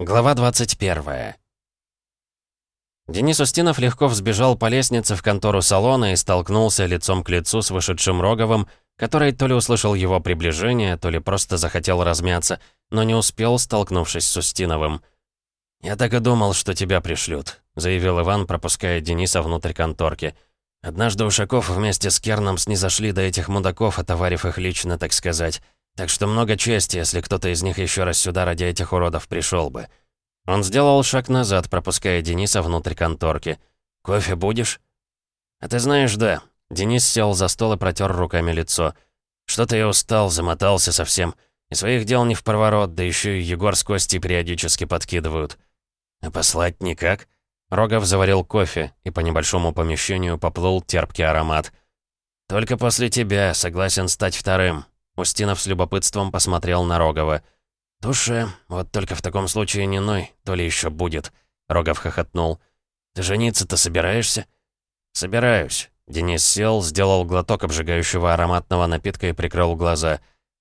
Глава 21 Денис Устинов легко взбежал по лестнице в контору салона и столкнулся лицом к лицу с вышедшим Роговым, который то ли услышал его приближение, то ли просто захотел размяться, но не успел, столкнувшись с Устиновым. «Я так и думал, что тебя пришлют», — заявил Иван, пропуская Дениса внутрь конторки. «Однажды Ушаков вместе с Керном снизошли до этих мудаков, отоварив их лично, так сказать. Так что много чести, если кто-то из них еще раз сюда ради этих уродов пришел бы. Он сделал шаг назад, пропуская Дениса внутрь конторки. «Кофе будешь?» «А ты знаешь, да». Денис сел за стол и протер руками лицо. «Что-то я устал, замотался совсем. И своих дел не в проворот, да еще и Егор с Костей периодически подкидывают». «А послать никак?» Рогов заварил кофе, и по небольшому помещению поплыл терпкий аромат. «Только после тебя согласен стать вторым. Устинов с любопытством посмотрел на Рогова. «Туше, вот только в таком случае не ной, то ли еще будет», — Рогов хохотнул. «Ты жениться-то собираешься?» «Собираюсь». Денис сел, сделал глоток обжигающего ароматного напитка и прикрыл глаза.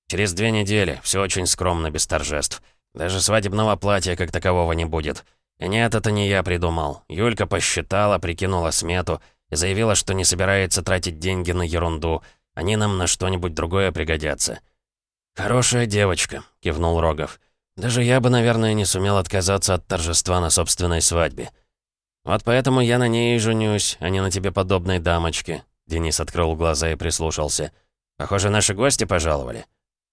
«Через две недели, все очень скромно, без торжеств. Даже свадебного платья как такового не будет. И нет, это не я придумал. Юлька посчитала, прикинула смету и заявила, что не собирается тратить деньги на ерунду — они нам на что-нибудь другое пригодятся». «Хорошая девочка», — кивнул Рогов. «Даже я бы, наверное, не сумел отказаться от торжества на собственной свадьбе. Вот поэтому я на ней и женюсь, а не на тебе подобной дамочке». Денис открыл глаза и прислушался. «Похоже, наши гости пожаловали».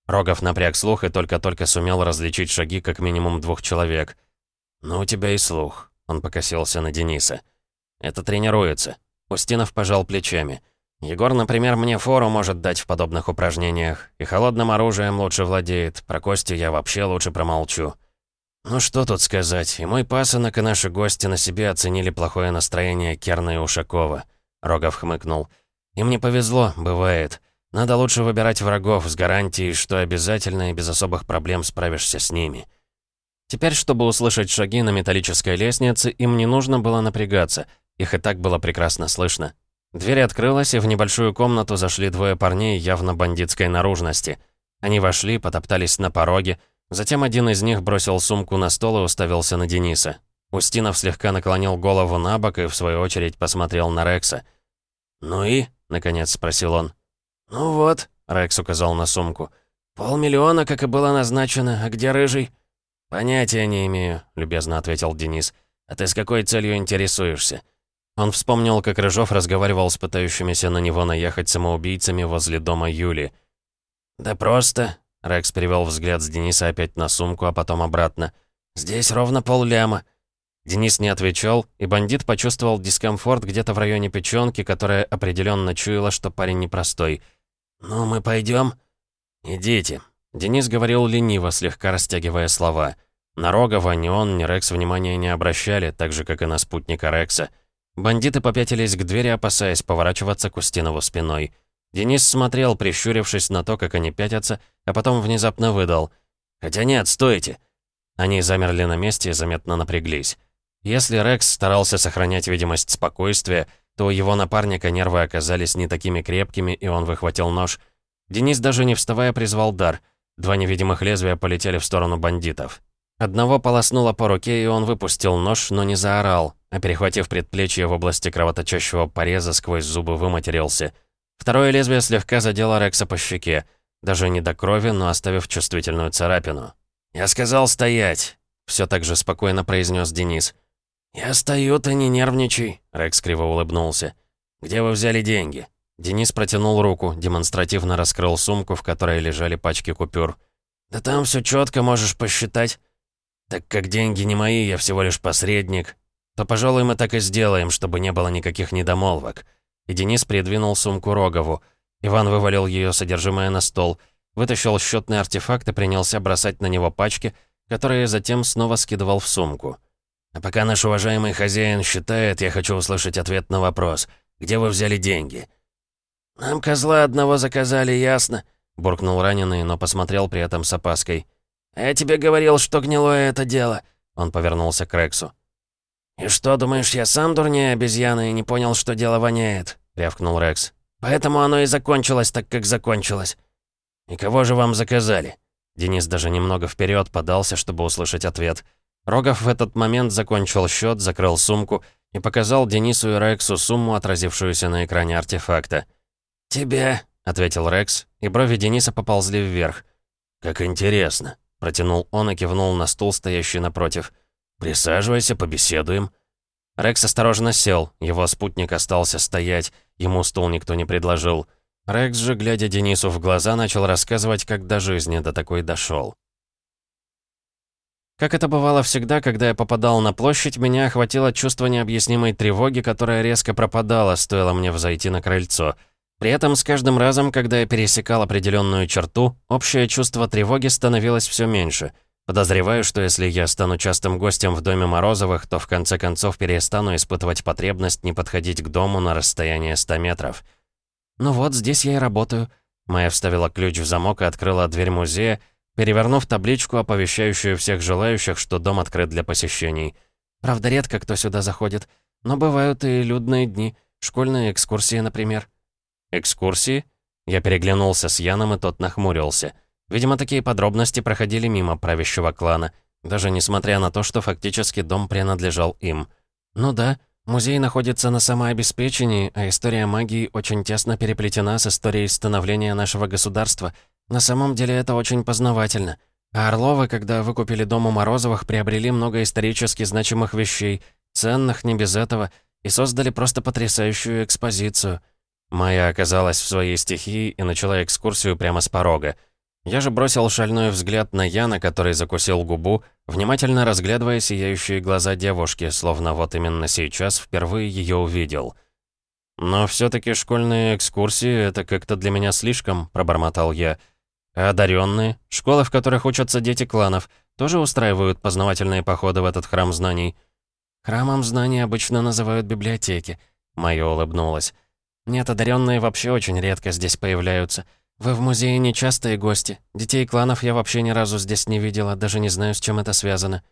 Рогов напряг слух и только-только сумел различить шаги как минимум двух человек. «Ну, у тебя и слух», — он покосился на Дениса. «Это тренируется». Устинов пожал плечами. Егор, например, мне фору может дать в подобных упражнениях. И холодным оружием лучше владеет. Про Костю я вообще лучше промолчу. Ну что тут сказать, и мой пасынок, и наши гости на себе оценили плохое настроение Керна и Ушакова. Рогов хмыкнул. Им не повезло, бывает. Надо лучше выбирать врагов с гарантией, что обязательно и без особых проблем справишься с ними. Теперь, чтобы услышать шаги на металлической лестнице, им не нужно было напрягаться. Их и так было прекрасно слышно. Дверь открылась, и в небольшую комнату зашли двое парней явно бандитской наружности. Они вошли, потоптались на пороге. Затем один из них бросил сумку на стол и уставился на Дениса. Устинов слегка наклонил голову на бок и, в свою очередь, посмотрел на Рекса. «Ну и?» — наконец спросил он. «Ну вот», — Рекс указал на сумку. «Полмиллиона, как и было назначено. А где Рыжий?» «Понятия не имею», — любезно ответил Денис. «А ты с какой целью интересуешься?» Он вспомнил, как Рыжов разговаривал с пытающимися на него наехать самоубийцами возле дома Юли. «Да просто...» — Рекс перевел взгляд с Дениса опять на сумку, а потом обратно. «Здесь ровно полляма». Денис не отвечал, и бандит почувствовал дискомфорт где-то в районе печёнки, которая определенно чуяла, что парень непростой. «Ну, мы пойдем. «Идите». Денис говорил лениво, слегка растягивая слова. На Рогова ни он, ни Рекс внимания не обращали, так же, как и на спутника Рекса. Бандиты попятились к двери, опасаясь поворачиваться к Устинову спиной. Денис смотрел, прищурившись на то, как они пятятся, а потом внезапно выдал. «Хотя нет, стойте!» Они замерли на месте и заметно напряглись. Если Рекс старался сохранять видимость спокойствия, то у его напарника нервы оказались не такими крепкими, и он выхватил нож. Денис даже не вставая призвал дар. Два невидимых лезвия полетели в сторону бандитов. Одного полоснуло по руке, и он выпустил нож, но не заорал, а перехватив предплечье в области кровоточащего пореза, сквозь зубы выматерился. Второе лезвие слегка задело Рекса по щеке, даже не до крови, но оставив чувствительную царапину. «Я сказал стоять», — все так же спокойно произнес Денис. «Я стою, ты не нервничай», — Рекс криво улыбнулся. «Где вы взяли деньги?» Денис протянул руку, демонстративно раскрыл сумку, в которой лежали пачки купюр. «Да там все четко можешь посчитать». «Так как деньги не мои, я всего лишь посредник, то, пожалуй, мы так и сделаем, чтобы не было никаких недомолвок». И Денис придвинул сумку Рогову. Иван вывалил ее содержимое на стол, вытащил счетный артефакт и принялся бросать на него пачки, которые затем снова скидывал в сумку. «А пока наш уважаемый хозяин считает, я хочу услышать ответ на вопрос. Где вы взяли деньги?» «Нам козла одного заказали, ясно?» — буркнул раненый, но посмотрел при этом с опаской. «А я тебе говорил, что гнилое это дело!» Он повернулся к Рексу. «И что, думаешь, я сам дурнее обезьяны и не понял, что дело воняет?» — рявкнул Рекс. «Поэтому оно и закончилось так, как закончилось». «И кого же вам заказали?» Денис даже немного вперед подался, чтобы услышать ответ. Рогов в этот момент закончил счет, закрыл сумку и показал Денису и Рексу сумму, отразившуюся на экране артефакта. «Тебе», — ответил Рекс, и брови Дениса поползли вверх. «Как интересно», — протянул он и кивнул на стул, стоящий напротив. «Присаживайся, побеседуем». Рекс осторожно сел, его спутник остался стоять, ему стул никто не предложил. Рекс же, глядя Денису в глаза, начал рассказывать, как до жизни до такой дошел. Как это бывало всегда, когда я попадал на площадь, меня охватило чувство необъяснимой тревоги, которая резко пропадала, стоило мне взойти на крыльцо. При этом с каждым разом, когда я пересекал определенную черту, общее чувство тревоги становилось все меньше. Подозреваю, что если я стану частым гостем в доме Морозовых, то в конце концов перестану испытывать потребность не подходить к дому на расстояние 100 метров. «Ну вот, здесь я и работаю». Майя вставила ключ в замок и открыла дверь музея, перевернув табличку, оповещающую всех желающих, что дом открыт для посещений. Правда, редко кто сюда заходит, но бывают и людные дни, школьные экскурсии, например. «Экскурсии?» Я переглянулся с Яном, и тот нахмурился. Видимо, такие подробности проходили мимо правящего клана, даже несмотря на то, что фактически дом принадлежал им. «Ну да, музей находится на самообеспечении, а история магии очень тесно переплетена с историей становления нашего государства», на самом деле это очень познавательно. А Орловы, когда выкупили дом у Морозовых, приобрели много исторически значимых вещей, ценных не без этого, и создали просто потрясающую экспозицию. Майя оказалась в своей стихии и начала экскурсию прямо с порога. Я же бросил шальной взгляд на Яна, который закусил губу, внимательно разглядывая сияющие глаза девушки, словно вот именно сейчас впервые ее увидел. «Но все таки школьные экскурсии — это как-то для меня слишком», — пробормотал я, — одаренные, школы, в которых учатся дети кланов, тоже устраивают познавательные походы в этот храм знаний. Храмом знаний обычно называют библиотеки. Майя улыбнулась. Нет, одаренные вообще очень редко здесь появляются. Вы в музее нечастые гости. Детей кланов я вообще ни разу здесь не видела, даже не знаю, с чем это связано.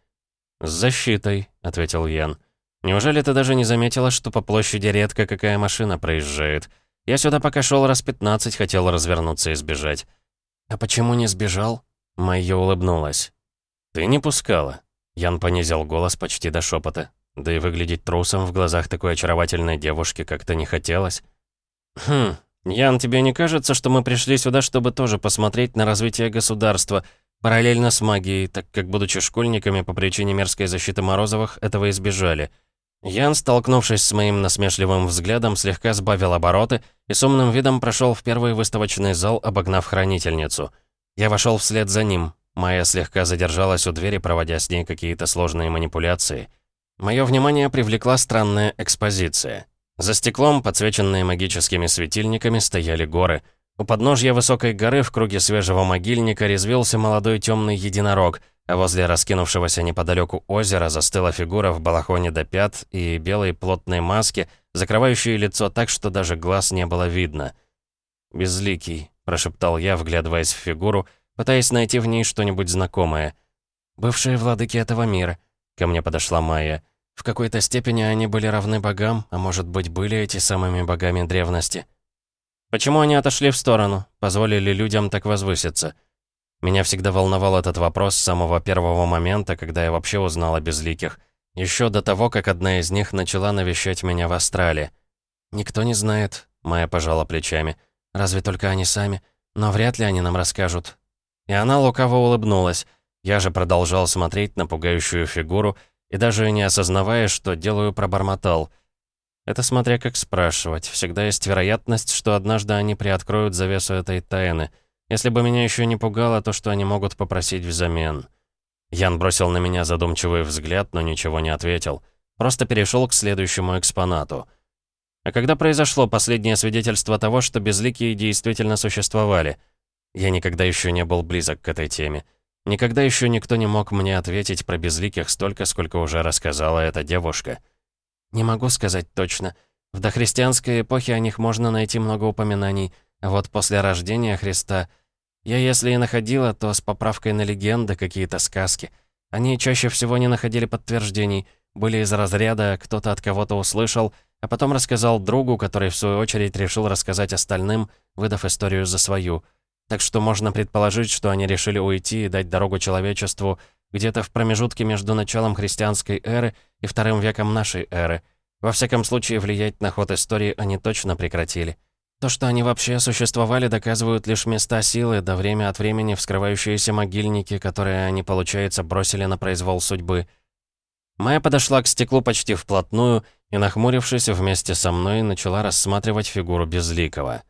«С защитой», — ответил Ян. «Неужели ты даже не заметила, что по площади редко какая машина проезжает? Я сюда пока шел раз пятнадцать, хотел развернуться и сбежать. «А почему не сбежал?» Майя улыбнулась. «Ты не пускала». Ян понизил голос почти до шепота. Да и выглядеть трусом в глазах такой очаровательной девушки как-то не хотелось. «Хм, Ян, тебе не кажется, что мы пришли сюда, чтобы тоже посмотреть на развитие государства, параллельно с магией, так как, будучи школьниками по причине мерзкой защиты Морозовых, этого избежали?» Ян, столкнувшись с моим насмешливым взглядом, слегка сбавил обороты и с умным видом прошел в первый выставочный зал, обогнав хранительницу. Я вошел вслед за ним. Майя слегка задержалась у двери, проводя с ней какие-то сложные манипуляции. Мое внимание привлекла странная экспозиция. За стеклом, подсвеченные магическими светильниками, стояли горы. У подножья высокой горы в круге свежего могильника резвился молодой темный единорог — а возле раскинувшегося неподалеку озера застыла фигура в балахоне до пят и белой плотной маске, закрывающей лицо так, что даже глаз не было видно. «Безликий», — прошептал я, вглядываясь в фигуру, пытаясь найти в ней что-нибудь знакомое. «Бывшие владыки этого мира», — ко мне подошла Майя. «В какой-то степени они были равны богам, а может быть, были эти самыми богами древности». «Почему они отошли в сторону, позволили людям так возвыситься?» Меня всегда волновал этот вопрос с самого первого момента, когда я вообще узнал о безликих. Еще до того, как одна из них начала навещать меня в Астрале. «Никто не знает», — Майя пожала плечами. «Разве только они сами? Но вряд ли они нам расскажут». И она лукаво улыбнулась. Я же продолжал смотреть на пугающую фигуру и даже не осознавая, что делаю, пробормотал. Это смотря как спрашивать. Всегда есть вероятность, что однажды они приоткроют завесу этой тайны — если бы меня еще не пугало то, что они могут попросить взамен. Ян бросил на меня задумчивый взгляд, но ничего не ответил. Просто перешел к следующему экспонату. А когда произошло последнее свидетельство того, что безликие действительно существовали? Я никогда еще не был близок к этой теме. Никогда еще никто не мог мне ответить про безликих столько, сколько уже рассказала эта девушка. Не могу сказать точно. В дохристианской эпохе о них можно найти много упоминаний, а вот после рождения Христа — я если и находила, то с поправкой на легенды, какие-то сказки. Они чаще всего не находили подтверждений, были из разряда «кто-то от кого-то услышал», а потом рассказал другу, который в свою очередь решил рассказать остальным, выдав историю за свою. Так что можно предположить, что они решили уйти и дать дорогу человечеству, где-то в промежутке между началом христианской эры и вторым веком нашей эры. Во всяком случае, влиять на ход истории они точно прекратили. То, что они вообще существовали, доказывают лишь места силы, да время от времени вскрывающиеся могильники, которые они, получается, бросили на произвол судьбы. Майя подошла к стеклу почти вплотную и, нахмурившись вместе со мной, начала рассматривать фигуру Безликого.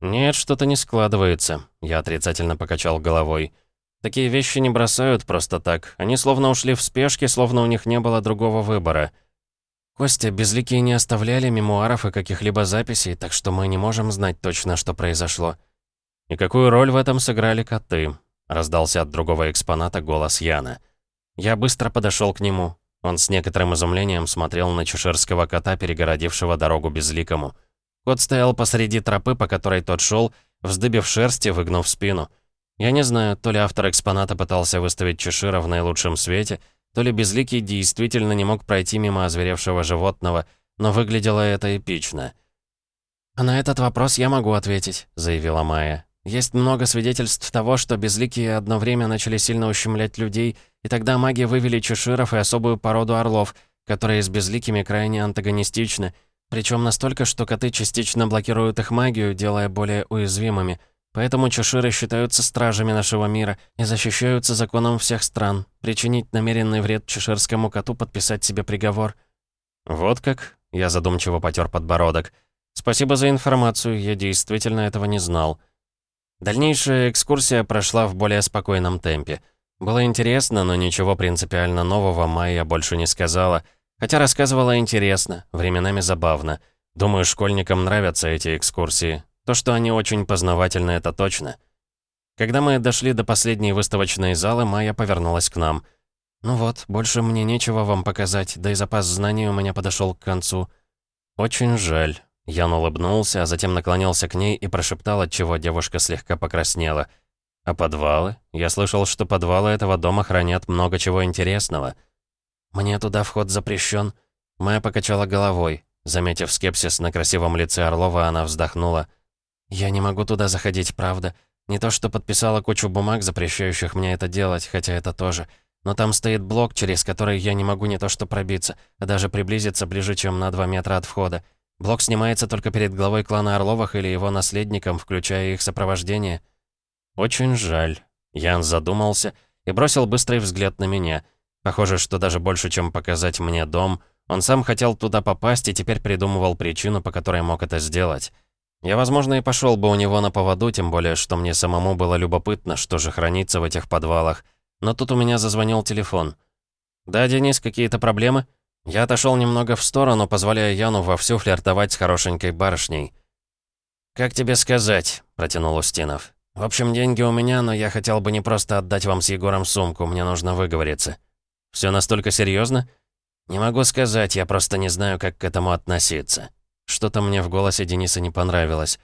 «Нет, что-то не складывается», — я отрицательно покачал головой. «Такие вещи не бросают просто так. Они словно ушли в спешке, словно у них не было другого выбора». «Костя, безликие не оставляли мемуаров и каких-либо записей, так что мы не можем знать точно, что произошло». «И какую роль в этом сыграли коты?» — раздался от другого экспоната голос Яна. Я быстро подошел к нему. Он с некоторым изумлением смотрел на чеширского кота, перегородившего дорогу безликому. Кот стоял посреди тропы, по которой тот шел, вздыбив шерсть и выгнув спину. Я не знаю, то ли автор экспоната пытался выставить Чешира в наилучшем свете, то ли Безликий действительно не мог пройти мимо озверевшего животного, но выглядело это эпично. «А на этот вопрос я могу ответить», — заявила Майя. «Есть много свидетельств того, что Безликие одно время начали сильно ущемлять людей, и тогда маги вывели чеширов и особую породу орлов, которые с Безликими крайне антагонистичны, причем настолько, что коты частично блокируют их магию, делая более уязвимыми. Поэтому чеширы считаются стражами нашего мира и защищаются законом всех стран. Причинить намеренный вред чеширскому коту, подписать себе приговор. Вот как? Я задумчиво потер подбородок. Спасибо за информацию, я действительно этого не знал. Дальнейшая экскурсия прошла в более спокойном темпе. Было интересно, но ничего принципиально нового Майя больше не сказала. Хотя рассказывала интересно, временами забавно. Думаю, школьникам нравятся эти экскурсии. То, что они очень познавательны, это точно. Когда мы дошли до последней выставочной залы, Майя повернулась к нам. «Ну вот, больше мне нечего вам показать, да и запас знаний у меня подошел к концу». «Очень жаль». Ян улыбнулся, а затем наклонился к ней и прошептал, отчего девушка слегка покраснела. «А подвалы? Я слышал, что подвалы этого дома хранят много чего интересного». «Мне туда вход запрещен. Майя покачала головой. Заметив скепсис на красивом лице Орлова, она вздохнула. «Я не могу туда заходить, правда. Не то, что подписала кучу бумаг, запрещающих мне это делать, хотя это тоже. Но там стоит блок, через который я не могу не то что пробиться, а даже приблизиться ближе, чем на 2 метра от входа. Блок снимается только перед главой клана Орловых или его наследником, включая их сопровождение». «Очень жаль». Ян задумался и бросил быстрый взгляд на меня. Похоже, что даже больше, чем показать мне дом, он сам хотел туда попасть и теперь придумывал причину, по которой мог это сделать. Я, возможно, и пошел бы у него на поводу, тем более, что мне самому было любопытно, что же хранится в этих подвалах. Но тут у меня зазвонил телефон. «Да, Денис, какие-то проблемы?» Я отошел немного в сторону, позволяя Яну вовсю флиртовать с хорошенькой барышней. «Как тебе сказать?» — протянул Устинов. «В общем, деньги у меня, но я хотел бы не просто отдать вам с Егором сумку, мне нужно выговориться». «Все настолько серьезно? «Не могу сказать, я просто не знаю, как к этому относиться». Что-то мне в голосе Дениса не понравилось.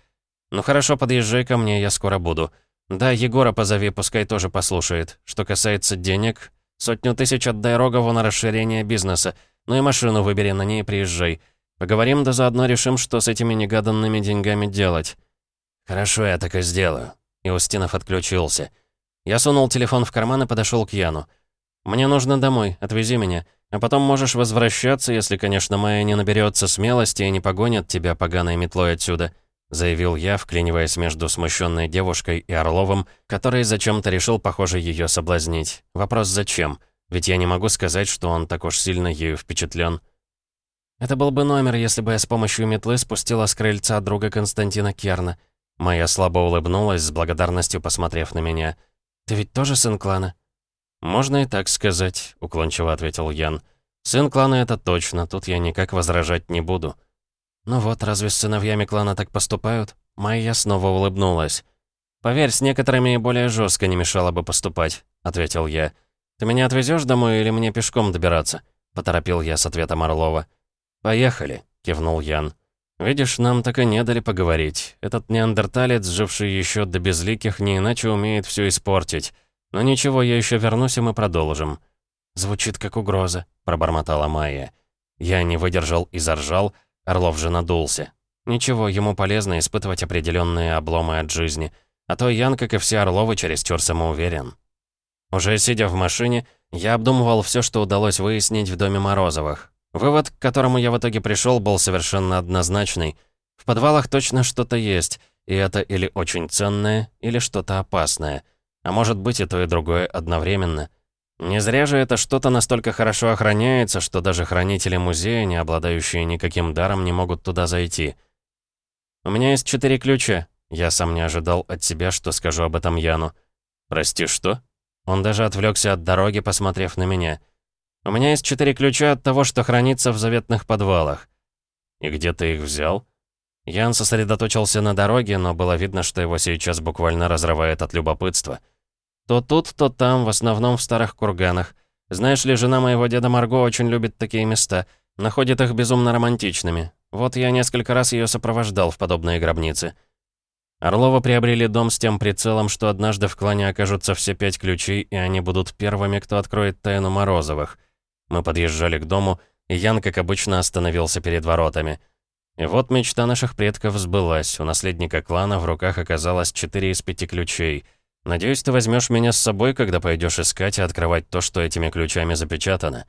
«Ну хорошо, подъезжай ко мне, я скоро буду. Да, Егора позови, пускай тоже послушает. Что касается денег, сотню тысяч отдай Рогову на расширение бизнеса. Ну и машину выбери, на ней приезжай. Поговорим, да заодно решим, что с этими негаданными деньгами делать». «Хорошо, я так и сделаю». И Устинов отключился. Я сунул телефон в карман и подошел к Яну. «Мне нужно домой, отвези меня. А потом можешь возвращаться, если, конечно, Майя не наберется смелости и не погонит тебя поганой метлой отсюда», заявил я, вклиниваясь между смущенной девушкой и Орловым, который зачем-то решил, похоже, ее соблазнить. Вопрос «зачем?» Ведь я не могу сказать, что он так уж сильно ею впечатлен. Это был бы номер, если бы я с помощью метлы спустила с крыльца друга Константина Керна. Майя слабо улыбнулась, с благодарностью посмотрев на меня. «Ты ведь тоже сын клана?» «Можно и так сказать», — уклончиво ответил Ян. «Сын клана — это точно, тут я никак возражать не буду». «Ну вот, разве с сыновьями клана так поступают?» Майя снова улыбнулась. «Поверь, с некоторыми более жестко не мешало бы поступать», — ответил я. «Ты меня отвезешь домой или мне пешком добираться?» — поторопил я с ответом Орлова. «Поехали», — кивнул Ян. «Видишь, нам так и не дали поговорить. Этот неандерталец, живший еще до безликих, не иначе умеет все испортить. «Но ничего, я еще вернусь, и мы продолжим». «Звучит как угроза», — пробормотала Майя. Я не выдержал и заржал, Орлов же надулся. Ничего, ему полезно испытывать определенные обломы от жизни. А то Ян, как и все Орловы, чересчур самоуверен. Уже сидя в машине, я обдумывал все, что удалось выяснить в доме Морозовых. Вывод, к которому я в итоге пришел, был совершенно однозначный. В подвалах точно что-то есть, и это или очень ценное, или что-то опасное. А может быть и то, и другое одновременно. Не зря же это что-то настолько хорошо охраняется, что даже хранители музея, не обладающие никаким даром, не могут туда зайти. У меня есть четыре ключа. Я сам не ожидал от себя, что скажу об этом Яну. «Прости, что?» Он даже отвлекся от дороги, посмотрев на меня. «У меня есть четыре ключа от того, что хранится в заветных подвалах». «И где ты их взял?» Ян сосредоточился на дороге, но было видно, что его сейчас буквально разрывает от любопытства. То тут, то там, в основном в старых курганах. Знаешь ли, жена моего деда Марго очень любит такие места, находит их безумно романтичными. Вот я несколько раз ее сопровождал в подобные гробницы. Орлова приобрели дом с тем прицелом, что однажды в клане окажутся все пять ключей, и они будут первыми, кто откроет тайну Морозовых. Мы подъезжали к дому, и Ян, как обычно, остановился перед воротами. И вот мечта наших предков сбылась. У наследника клана в руках оказалось четыре из пяти ключей — Надеюсь, ты возьмешь меня с собой, когда пойдешь искать и открывать то, что этими ключами запечатано».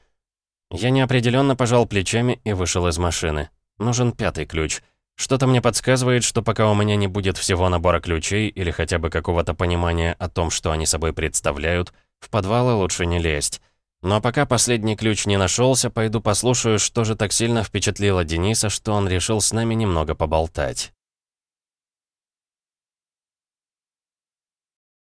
Я неопределенно пожал плечами и вышел из машины. Нужен пятый ключ. Что-то мне подсказывает, что пока у меня не будет всего набора ключей или хотя бы какого-то понимания о том, что они собой представляют, в подвалы лучше не лезть. Но пока последний ключ не нашелся, пойду послушаю, что же так сильно впечатлило Дениса, что он решил с нами немного поболтать.